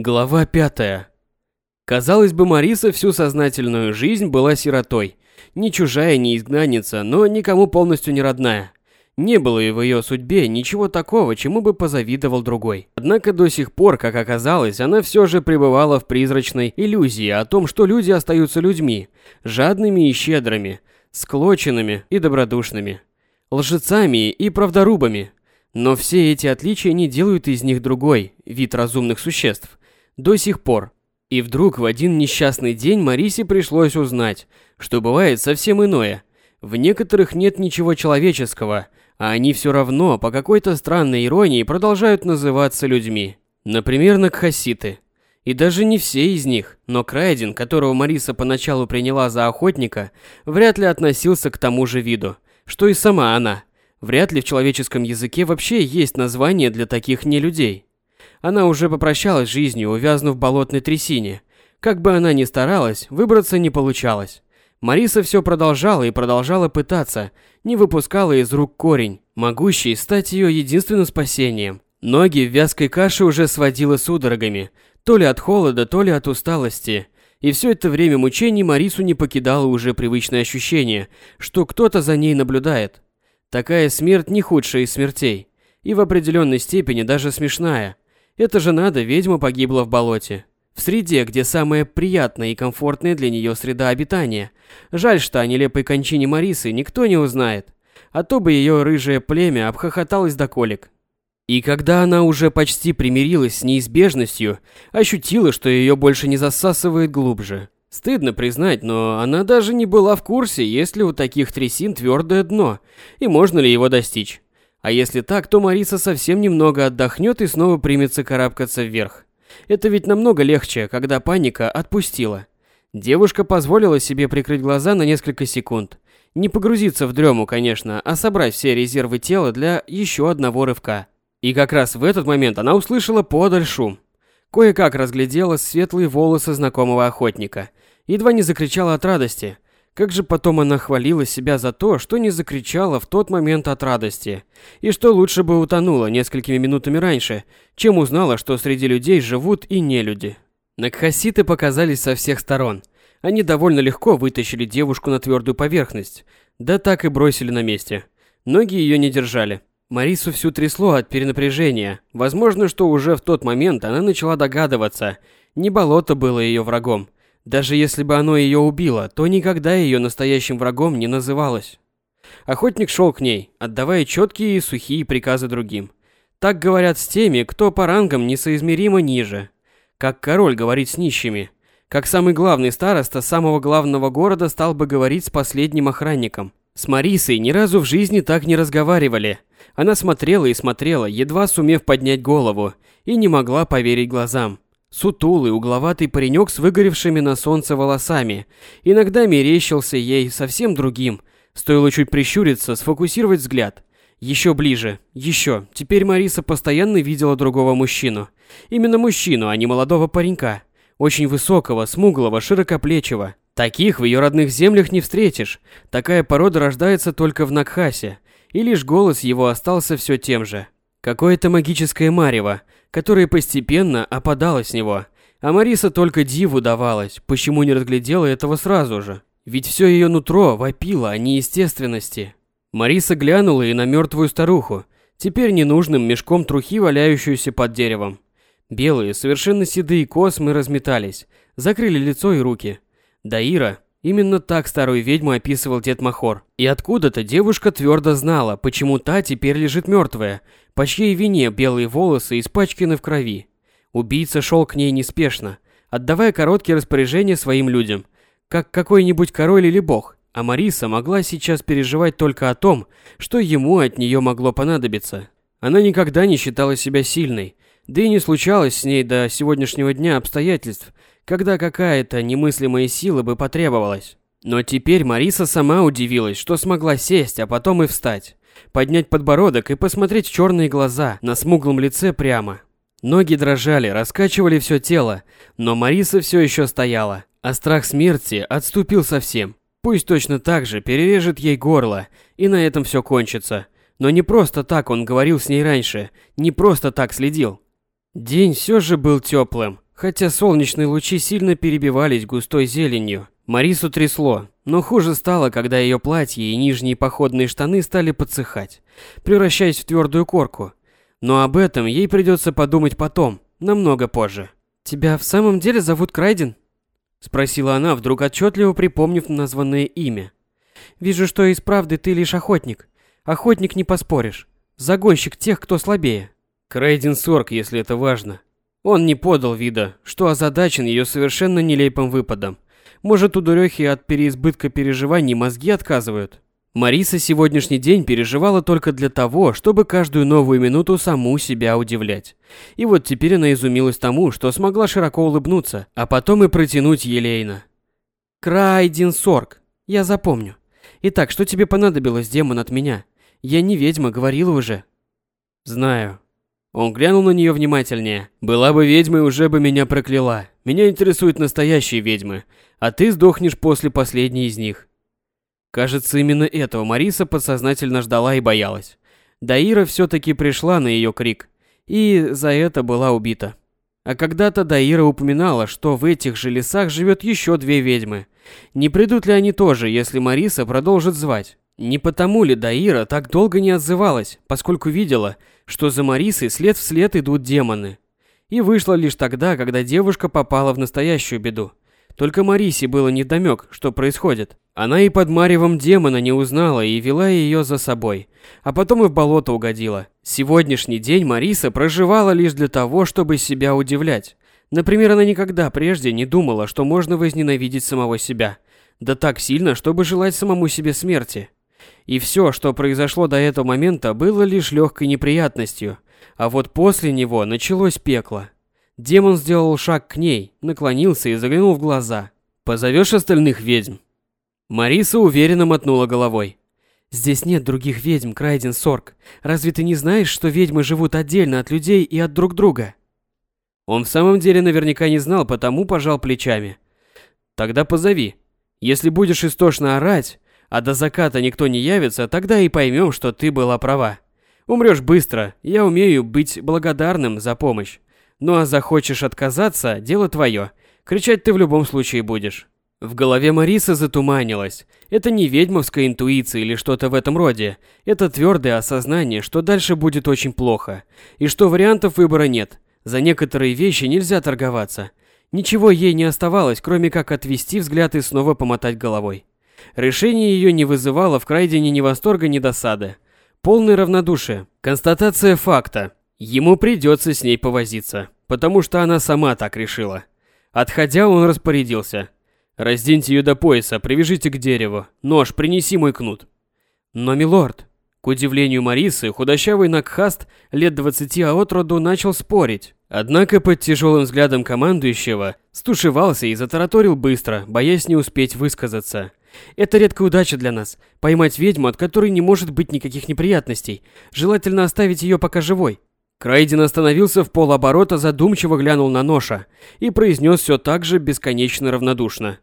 Глава пятая. Казалось бы, Мариса всю сознательную жизнь была сиротой. Не чужая, не изгнанница, но никому полностью не родная. Не было и в ее судьбе ничего такого, чему бы позавидовал другой. Однако до сих пор, как оказалось, она все же пребывала в призрачной иллюзии о том, что люди остаются людьми, жадными и щедрыми, склоченными и добродушными, лжецами и правдорубами. Но все эти отличия не делают из них другой вид разумных существ. До сих пор. И вдруг в один несчастный день Марисе пришлось узнать, что бывает совсем иное. В некоторых нет ничего человеческого, а они все равно по какой-то странной иронии продолжают называться людьми. Например, накхаситы. И даже не все из них, но Крайден, которого Мариса поначалу приняла за охотника, вряд ли относился к тому же виду, что и сама она. Вряд ли в человеческом языке вообще есть название для таких нелюдей. Она уже попрощалась с жизнью, увязнув в болотной трясине. Как бы она ни старалась, выбраться не получалось. Мариса все продолжала и продолжала пытаться, не выпускала из рук корень, могущий стать ее единственным спасением. Ноги в вязкой каше уже сводила судорогами, то ли от холода, то ли от усталости. И все это время мучений Марису не покидало уже привычное ощущение, что кто-то за ней наблюдает. Такая смерть не худшая из смертей, и в определенной степени даже смешная – это же надо, ведьма погибла в болоте. В среде, где самая приятная и комфортная для нее среда обитания. Жаль, что о нелепой кончине Марисы никто не узнает. А то бы ее рыжее племя обхохоталось до колик. И когда она уже почти примирилась с неизбежностью, ощутила, что ее больше не засасывает глубже. Стыдно признать, но она даже не была в курсе, есть ли у таких трясин твердое дно, и можно ли его достичь. А если так, то Мариса совсем немного отдохнет и снова примется карабкаться вверх. Это ведь намного легче, когда паника отпустила. Девушка позволила себе прикрыть глаза на несколько секунд. Не погрузиться в дрему, конечно, а собрать все резервы тела для еще одного рывка. И как раз в этот момент она услышала подаль шум. Кое-как разглядела светлые волосы знакомого охотника. Едва не закричала от радости – как же потом она хвалила себя за то, что не закричала в тот момент от радости, и что лучше бы утонула несколькими минутами раньше, чем узнала, что среди людей живут и нелюди. Накхаситы показались со всех сторон. Они довольно легко вытащили девушку на твердую поверхность, да так и бросили на месте. Ноги ее не держали. Марису всю трясло от перенапряжения. Возможно, что уже в тот момент она начала догадываться, не болото было ее врагом, даже если бы оно ее убило, то никогда ее настоящим врагом не называлось. Охотник шел к ней, отдавая четкие и сухие приказы другим. Так говорят с теми, кто по рангам несоизмеримо ниже. Как король говорит с нищими. Как самый главный староста самого главного города стал бы говорить с последним охранником. С Марисой ни разу в жизни так не разговаривали. Она смотрела и смотрела, едва сумев поднять голову, и не могла поверить глазам. Сутулый, угловатый паренек с выгоревшими на солнце волосами. Иногда мерещился ей совсем другим. Стоило чуть прищуриться, сфокусировать взгляд. Еще ближе, еще. Теперь Мариса постоянно видела другого мужчину. Именно мужчину, а не молодого паренька. Очень высокого, смуглого, широкоплечего. Таких в ее родных землях не встретишь. Такая порода рождается только в Накхасе. И лишь голос его остался все тем же. Какое-то магическое марево, которое постепенно опадало с него. А Мариса только диву давалась, почему не разглядела этого сразу же. Ведь все ее нутро вопило о неестественности. Мариса глянула и на мертвую старуху, теперь ненужным мешком трухи, валяющуюся под деревом. Белые, совершенно седые космы разметались, закрыли лицо и руки. Даира, именно так старую ведьму описывал дед Махор. И откуда-то девушка твердо знала, почему та теперь лежит мертвая, по чьей вине белые волосы испачканы в крови. Убийца шел к ней неспешно, отдавая короткие распоряжения своим людям, как какой-нибудь король или бог, а Мариса могла сейчас переживать только о том, что ему от нее могло понадобиться. Она никогда не считала себя сильной, да и не случалось с ней до сегодняшнего дня обстоятельств, когда какая-то немыслимая сила бы потребовалась. Но теперь Мариса сама удивилась, что смогла сесть, а потом и встать поднять подбородок и посмотреть в черные глаза на смуглом лице прямо. Ноги дрожали, раскачивали все тело, но Мариса все еще стояла, а страх смерти отступил совсем. Пусть точно так же перережет ей горло, и на этом все кончится. Но не просто так он говорил с ней раньше, не просто так следил. День все же был теплым, хотя солнечные лучи сильно перебивались густой зеленью. Марису трясло, но хуже стало, когда ее платье и нижние походные штаны стали подсыхать, превращаясь в твердую корку. Но об этом ей придется подумать потом, намного позже. «Тебя в самом деле зовут Крайден?» Спросила она, вдруг отчетливо припомнив названное имя. «Вижу, что из правды ты лишь охотник. Охотник не поспоришь. Загонщик тех, кто слабее». Крайден Сорг, если это важно. Он не подал вида, что озадачен ее совершенно нелепым выпадом. Может, у дурехи от переизбытка переживаний мозги отказывают? Мариса сегодняшний день переживала только для того, чтобы каждую новую минуту саму себя удивлять. И вот теперь она изумилась тому, что смогла широко улыбнуться, а потом и протянуть елейно. «Крайдин Сорг, я запомню. Итак, что тебе понадобилось, демон, от меня? Я не ведьма, говорила уже». «Знаю». Он глянул на нее внимательнее. «Была бы ведьмой, уже бы меня прокляла. Меня интересуют настоящие ведьмы, а ты сдохнешь после последней из них. Кажется, именно этого Мариса подсознательно ждала и боялась. Даира все-таки пришла на ее крик, и за это была убита. А когда-то Даира упоминала, что в этих же лесах живет еще две ведьмы. Не придут ли они тоже, если Мариса продолжит звать? Не потому ли Даира так долго не отзывалась, поскольку видела, что за Марисой след вслед идут демоны? И вышла лишь тогда, когда девушка попала в настоящую беду. Только Марисе было недомек, что происходит. Она и под маревом демона не узнала и вела ее за собой, а потом и в болото угодила. Сегодняшний день Мариса проживала лишь для того, чтобы себя удивлять. Например, она никогда прежде не думала, что можно возненавидеть самого себя. Да так сильно, чтобы желать самому себе смерти. И все, что произошло до этого момента, было лишь легкой неприятностью. А вот после него началось пекло. Демон сделал шаг к ней, наклонился и заглянул в глаза. «Позовешь остальных ведьм?» Мариса уверенно мотнула головой. «Здесь нет других ведьм, Крайден Сорг. Разве ты не знаешь, что ведьмы живут отдельно от людей и от друг друга?» Он в самом деле наверняка не знал, потому пожал плечами. «Тогда позови. Если будешь истошно орать, а до заката никто не явится, тогда и поймем, что ты была права. Умрешь быстро, я умею быть благодарным за помощь. Ну а захочешь отказаться, дело твое. Кричать ты в любом случае будешь. В голове Марисы затуманилось. Это не ведьмовская интуиция или что-то в этом роде. Это твердое осознание, что дальше будет очень плохо. И что вариантов выбора нет. За некоторые вещи нельзя торговаться. Ничего ей не оставалось, кроме как отвести взгляд и снова помотать головой. Решение ее не вызывало в Крайдене ни восторга, ни досады. Полное равнодушие. Констатация факта. Ему придется с ней повозиться, потому что она сама так решила. Отходя, он распорядился. «Разденьте ее до пояса, привяжите к дереву. Нож, принеси мой кнут». «Но, милорд...» К удивлению Марисы, худощавый Накхаст лет двадцати от роду начал спорить. Однако под тяжелым взглядом командующего стушевался и затараторил быстро, боясь не успеть высказаться. «Это редкая удача для нас. Поймать ведьму, от которой не может быть никаких неприятностей. Желательно оставить ее пока живой. Крайден остановился в полоборота, задумчиво глянул на Ноша и произнес все так же бесконечно равнодушно.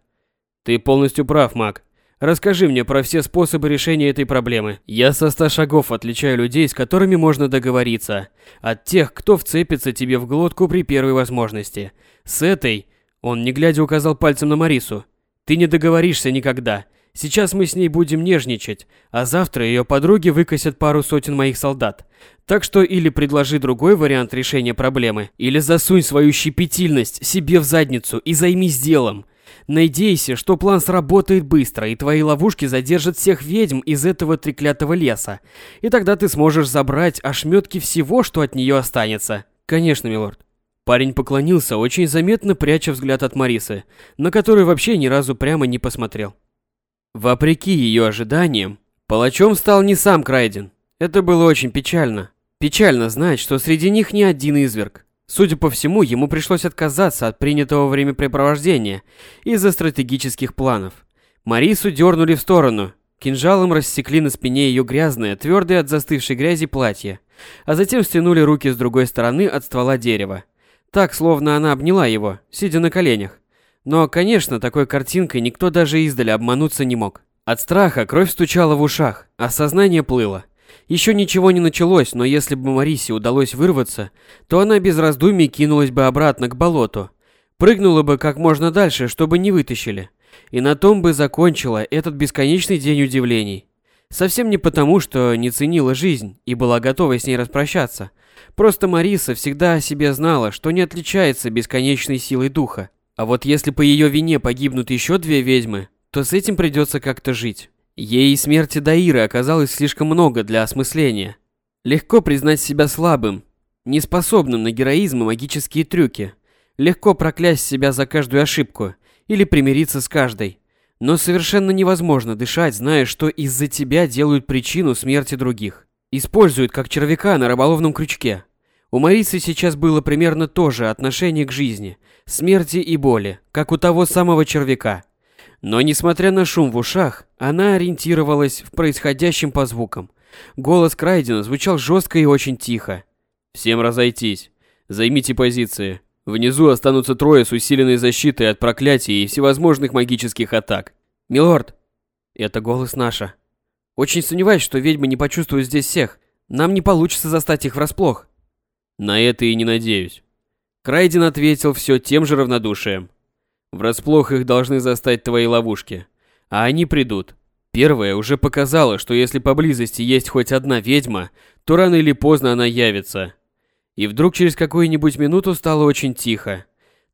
«Ты полностью прав, маг. Расскажи мне про все способы решения этой проблемы. Я со ста шагов отличаю людей, с которыми можно договориться, от тех, кто вцепится тебе в глотку при первой возможности. С этой...» Он, не глядя, указал пальцем на Марису. «Ты не договоришься никогда. Сейчас мы с ней будем нежничать, а завтра ее подруги выкосят пару сотен моих солдат. Так что или предложи другой вариант решения проблемы, или засунь свою щепетильность себе в задницу и займись делом. Надейся, что план сработает быстро, и твои ловушки задержат всех ведьм из этого треклятого леса. И тогда ты сможешь забрать ошметки всего, что от нее останется. Конечно, милорд. Парень поклонился, очень заметно пряча взгляд от Марисы, на которую вообще ни разу прямо не посмотрел. Вопреки ее ожиданиям, палачом стал не сам Крайден. Это было очень печально. Печально знать, что среди них не один изверг. Судя по всему, ему пришлось отказаться от принятого времяпрепровождения из-за стратегических планов. Марису дернули в сторону, кинжалом рассекли на спине ее грязное, твердое от застывшей грязи платье, а затем стянули руки с другой стороны от ствола дерева. Так, словно она обняла его, сидя на коленях. Но, конечно, такой картинкой никто даже издали обмануться не мог. От страха кровь стучала в ушах, а сознание плыло. Еще ничего не началось, но если бы Марисе удалось вырваться, то она без раздумий кинулась бы обратно к болоту. Прыгнула бы как можно дальше, чтобы не вытащили. И на том бы закончила этот бесконечный день удивлений. Совсем не потому, что не ценила жизнь и была готова с ней распрощаться. Просто Мариса всегда о себе знала, что не отличается бесконечной силой духа. А вот если по ее вине погибнут еще две ведьмы, то с этим придется как-то жить. Ей и смерти Даиры оказалось слишком много для осмысления. Легко признать себя слабым, неспособным на героизм и магические трюки. Легко проклясть себя за каждую ошибку или примириться с каждой. Но совершенно невозможно дышать, зная, что из-за тебя делают причину смерти других. Используют как червяка на рыболовном крючке. У Марисы сейчас было примерно то же отношение к жизни, смерти и боли, как у того самого червяка. Но несмотря на шум в ушах, она ориентировалась в происходящем по звукам. Голос Крайдена звучал жестко и очень тихо. «Всем разойтись. Займите позиции. Внизу останутся трое с усиленной защитой от проклятий и всевозможных магических атак. Милорд!» Это голос Наша. «Очень сомневаюсь, что ведьмы не почувствуют здесь всех. Нам не получится застать их врасплох». На это и не надеюсь. Крайден ответил все тем же равнодушием. Врасплох их должны застать твои ловушки. А они придут. Первая уже показала, что если поблизости есть хоть одна ведьма, то рано или поздно она явится. И вдруг через какую-нибудь минуту стало очень тихо.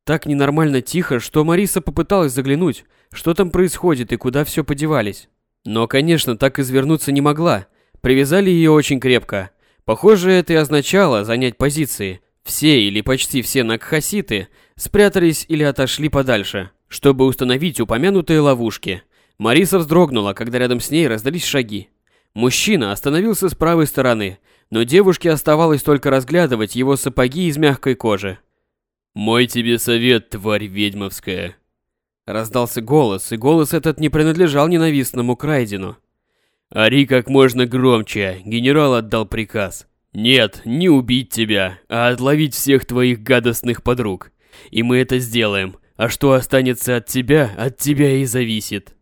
Так ненормально тихо, что Мариса попыталась заглянуть, что там происходит и куда все подевались. Но, конечно, так извернуться не могла. Привязали ее очень крепко. Похоже, это и означало занять позиции. Все или почти все накхаситы спрятались или отошли подальше, чтобы установить упомянутые ловушки. Мариса вздрогнула, когда рядом с ней раздались шаги. Мужчина остановился с правой стороны, но девушке оставалось только разглядывать его сапоги из мягкой кожи. «Мой тебе совет, тварь ведьмовская!» Раздался голос, и голос этот не принадлежал ненавистному Крайдену. Ори как можно громче, генерал отдал приказ. Нет, не убить тебя, а отловить всех твоих гадостных подруг. И мы это сделаем, а что останется от тебя, от тебя и зависит.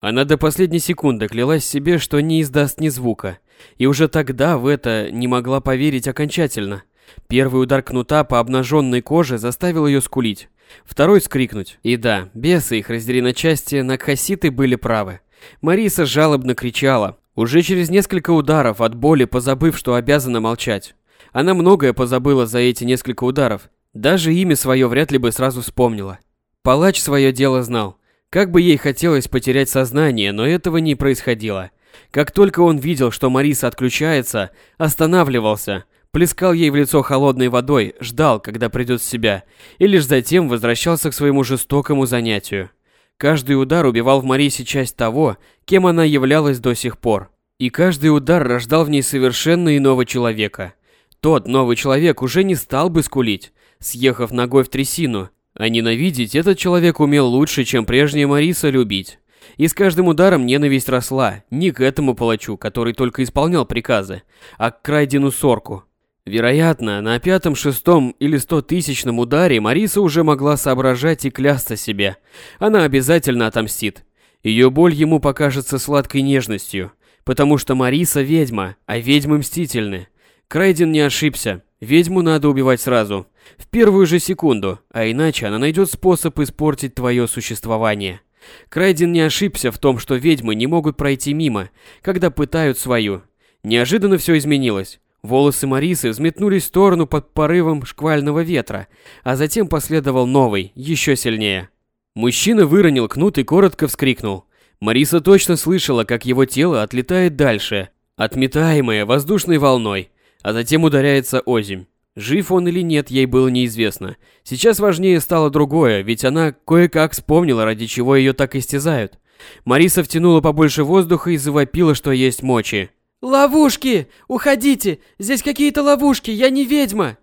Она до последней секунды клялась себе, что не издаст ни звука, и уже тогда в это не могла поверить окончательно. Первый удар кнута по обнаженной коже заставил ее скулить, второй скрикнуть. И да, бесы их раздели на части, накхаситы были правы. Мариса жалобно кричала, уже через несколько ударов от боли позабыв, что обязана молчать. Она многое позабыла за эти несколько ударов, даже имя свое вряд ли бы сразу вспомнила. Палач свое дело знал. Как бы ей хотелось потерять сознание, но этого не происходило. Как только он видел, что Мариса отключается, останавливался, плескал ей в лицо холодной водой, ждал, когда придет в себя, и лишь затем возвращался к своему жестокому занятию. Каждый удар убивал в Марисе часть того, кем она являлась до сих пор. И каждый удар рождал в ней совершенно иного человека. Тот новый человек уже не стал бы скулить, съехав ногой в трясину, а ненавидеть этот человек умел лучше, чем прежняя Мариса любить. И с каждым ударом ненависть росла, не к этому палачу, который только исполнял приказы, а к Крайдину Сорку, Вероятно, на пятом, шестом или стотысячном ударе Мариса уже могла соображать и клясться себе. Она обязательно отомстит. Ее боль ему покажется сладкой нежностью, потому что Мариса ведьма, а ведьмы мстительны. Крайден не ошибся. Ведьму надо убивать сразу, в первую же секунду, а иначе она найдет способ испортить твое существование. Крайден не ошибся в том, что ведьмы не могут пройти мимо, когда пытают свою. Неожиданно все изменилось. Волосы Марисы взметнулись в сторону под порывом шквального ветра, а затем последовал новый, еще сильнее. Мужчина выронил кнут и коротко вскрикнул. Мариса точно слышала, как его тело отлетает дальше, отметаемое воздушной волной, а затем ударяется озимь. Жив он или нет, ей было неизвестно. Сейчас важнее стало другое, ведь она кое-как вспомнила, ради чего ее так истязают. Мариса втянула побольше воздуха и завопила, что есть мочи. «Ловушки! Уходите! Здесь какие-то ловушки! Я не ведьма!»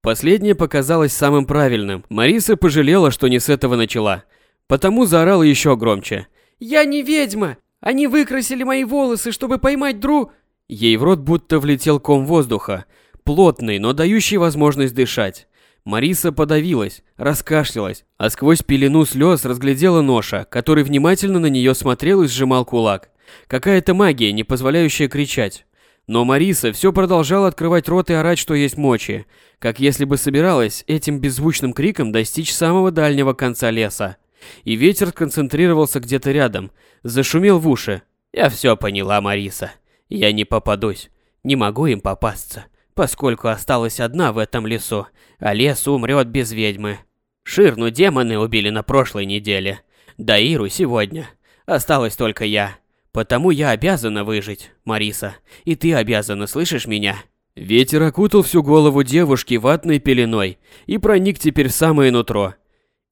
Последнее показалось самым правильным. Мариса пожалела, что не с этого начала. Потому заорала еще громче. «Я не ведьма! Они выкрасили мои волосы, чтобы поймать Дру...» Ей в рот будто влетел ком воздуха. Плотный, но дающий возможность дышать. Мариса подавилась, раскашлялась, а сквозь пелену слез разглядела Ноша, который внимательно на нее смотрел и сжимал кулак. Какая-то магия, не позволяющая кричать. Но Мариса все продолжала открывать рот и орать, что есть мочи, как если бы собиралась этим беззвучным криком достичь самого дальнего конца леса. И ветер концентрировался где-то рядом, зашумел в уши. «Я все поняла, Мариса. Я не попадусь. Не могу им попасться, поскольку осталась одна в этом лесу, а лес умрет без ведьмы. Ширну демоны убили на прошлой неделе, Даиру сегодня. Осталась только я. Потому я обязана выжить, Мариса. И ты обязана, слышишь меня? Ветер окутал всю голову девушки ватной пеленой и проник теперь в самое нутро.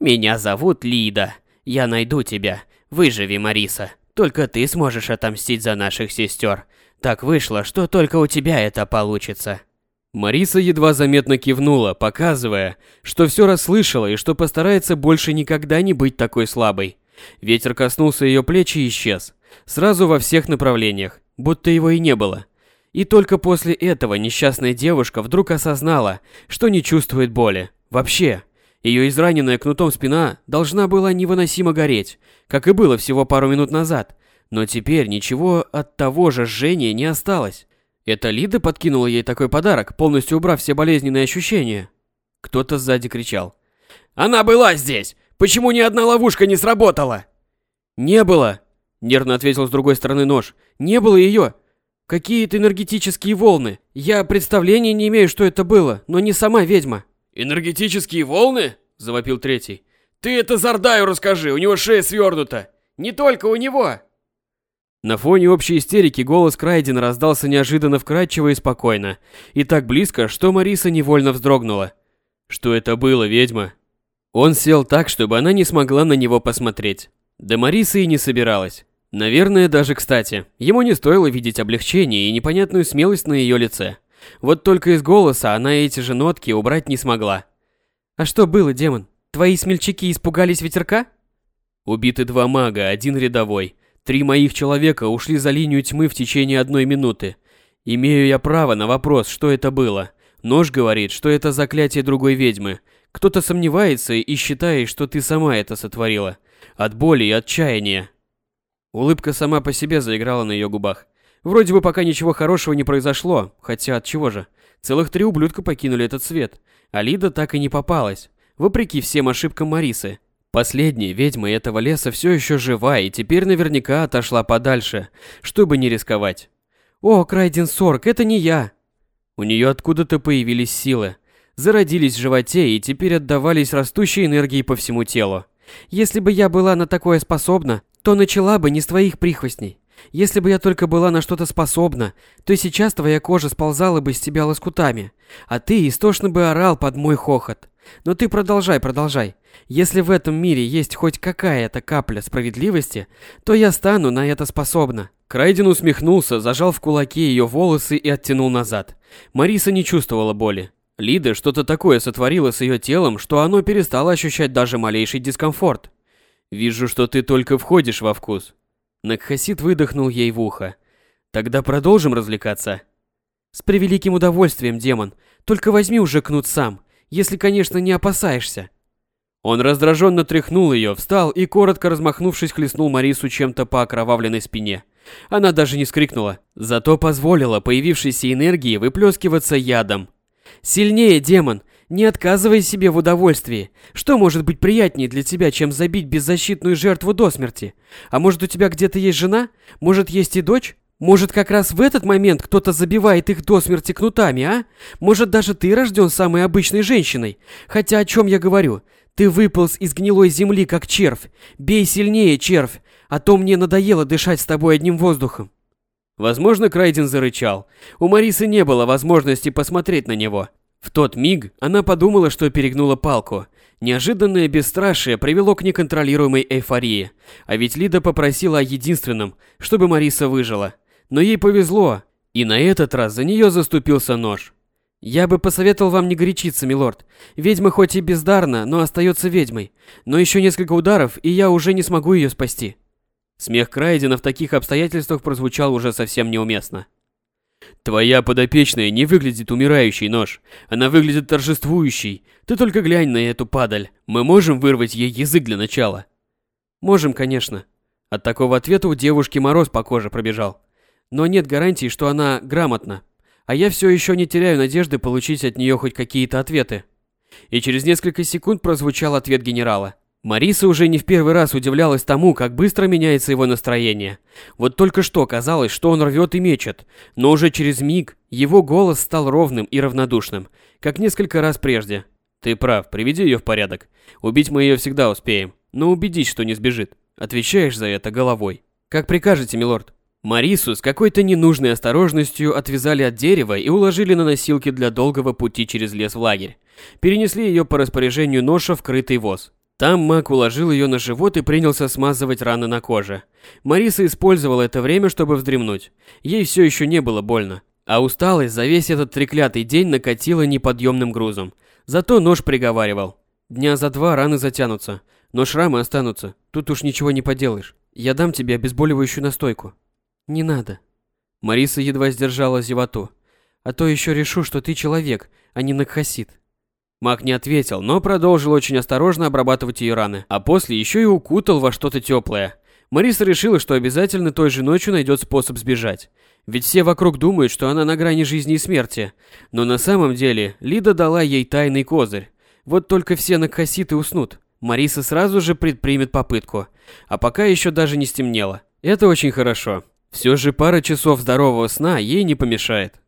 Меня зовут Лида. Я найду тебя. Выживи, Мариса. Только ты сможешь отомстить за наших сестер. Так вышло, что только у тебя это получится. Мариса едва заметно кивнула, показывая, что все расслышала и что постарается больше никогда не быть такой слабой. Ветер коснулся ее плеч и исчез. Сразу во всех направлениях, будто его и не было. И только после этого несчастная девушка вдруг осознала, что не чувствует боли. Вообще. Ее израненная кнутом спина должна была невыносимо гореть, как и было всего пару минут назад. Но теперь ничего от того же жжения не осталось. Это Лида подкинула ей такой подарок, полностью убрав все болезненные ощущения. Кто-то сзади кричал. «Она была здесь! Почему ни одна ловушка не сработала?» «Не было!» Нервно ответил с другой стороны нож. Не было ее. Какие-то энергетические волны. Я представления не имею, что это было, но не сама ведьма. Энергетические волны? Завопил третий. Ты это Зардаю расскажи, у него шея свернута. Не только у него. На фоне общей истерики голос Крайдена раздался неожиданно вкрадчиво и спокойно, и так близко, что Мариса невольно вздрогнула. Что это было, ведьма? Он сел так, чтобы она не смогла на него посмотреть. Да Мариса и не собиралась. Наверное, даже кстати. Ему не стоило видеть облегчение и непонятную смелость на ее лице. Вот только из голоса она эти же нотки убрать не смогла. «А что было, демон? Твои смельчаки испугались ветерка?» Убиты два мага, один рядовой. Три моих человека ушли за линию тьмы в течение одной минуты. Имею я право на вопрос, что это было. Нож говорит, что это заклятие другой ведьмы. Кто-то сомневается и считает, что ты сама это сотворила. От боли и отчаяния. Улыбка сама по себе заиграла на ее губах. Вроде бы пока ничего хорошего не произошло, хотя от чего же? Целых три ублюдка покинули этот свет, а Лида так и не попалась, вопреки всем ошибкам Марисы. Последняя ведьма этого леса все еще жива и теперь наверняка отошла подальше, чтобы не рисковать. «О, Крайден Сорг, это не я!» У нее откуда-то появились силы, зародились в животе и теперь отдавались растущей энергией по всему телу. «Если бы я была на такое способна, то начала бы не с твоих прихвостней. Если бы я только была на что-то способна, то сейчас твоя кожа сползала бы с тебя лоскутами, а ты истошно бы орал под мой хохот. Но ты продолжай, продолжай. Если в этом мире есть хоть какая-то капля справедливости, то я стану на это способна. Крайден усмехнулся, зажал в кулаке ее волосы и оттянул назад. Мариса не чувствовала боли. Лида что-то такое сотворила с ее телом, что оно перестало ощущать даже малейший дискомфорт. Вижу, что ты только входишь во вкус. Накхасит выдохнул ей в ухо. Тогда продолжим развлекаться. С превеликим удовольствием, демон. Только возьми уже кнут сам, если, конечно, не опасаешься. Он раздраженно тряхнул ее, встал и, коротко размахнувшись, хлестнул Марису чем-то по окровавленной спине. Она даже не скрикнула, зато позволила появившейся энергии выплескиваться ядом. «Сильнее, демон! Не отказывай себе в удовольствии. Что может быть приятнее для тебя, чем забить беззащитную жертву до смерти? А может у тебя где-то есть жена? Может есть и дочь? Может как раз в этот момент кто-то забивает их до смерти кнутами, а? Может даже ты рожден самой обычной женщиной? Хотя о чем я говорю? Ты выполз из гнилой земли, как червь. Бей сильнее, червь, а то мне надоело дышать с тобой одним воздухом. Возможно, Крайден зарычал. У Марисы не было возможности посмотреть на него. В тот миг она подумала, что перегнула палку. Неожиданное бесстрашие привело к неконтролируемой эйфории. А ведь Лида попросила о единственном, чтобы Мариса выжила. Но ей повезло, и на этот раз за нее заступился нож. «Я бы посоветовал вам не горячиться, милорд. Ведьма хоть и бездарна, но остается ведьмой. Но еще несколько ударов, и я уже не смогу ее спасти». Смех Крайдена в таких обстоятельствах прозвучал уже совсем неуместно. Твоя подопечная не выглядит умирающей, нож. Она выглядит торжествующей. Ты только глянь на эту падаль. Мы можем вырвать ей язык для начала? Можем, конечно. От такого ответа у девушки мороз по коже пробежал. но нет гарантии, что она грамотна. А я все еще не теряю надежды получить от нее хоть какие-то ответы. И через несколько секунд прозвучал ответ генерала. Мариса уже не в первый раз удивлялась тому, как быстро меняется его настроение. Вот только что казалось, что он рвет и мечет, но уже через миг его голос стал ровным и равнодушным, как несколько раз прежде. «Ты прав, приведи ее в порядок. Убить мы ее всегда успеем, но убедись, что не сбежит. Отвечаешь за это головой». «Как прикажете, милорд». Марису с какой-то ненужной осторожностью отвязали от дерева и уложили на носилки для долгого пути через лес в лагерь. Перенесли ее по распоряжению ноша в крытый воз. Там маг уложил ее на живот и принялся смазывать раны на коже. Мариса использовала это время, чтобы вздремнуть. Ей все еще не было больно. А усталость за весь этот треклятый день накатила неподъемным грузом. Зато нож приговаривал. Дня за два раны затянутся, но шрамы останутся. Тут уж ничего не поделаешь. Я дам тебе обезболивающую настойку. Не надо. Мариса едва сдержала зевоту. А то еще решу, что ты человек, а не накхасит. Маг не ответил, но продолжил очень осторожно обрабатывать ее раны, а после еще и укутал во что-то теплое. Мариса решила, что обязательно той же ночью найдет способ сбежать. Ведь все вокруг думают, что она на грани жизни и смерти. Но на самом деле Лида дала ей тайный козырь. Вот только все накоситы уснут. Мариса сразу же предпримет попытку. А пока еще даже не стемнело. Это очень хорошо. Все же пара часов здорового сна ей не помешает.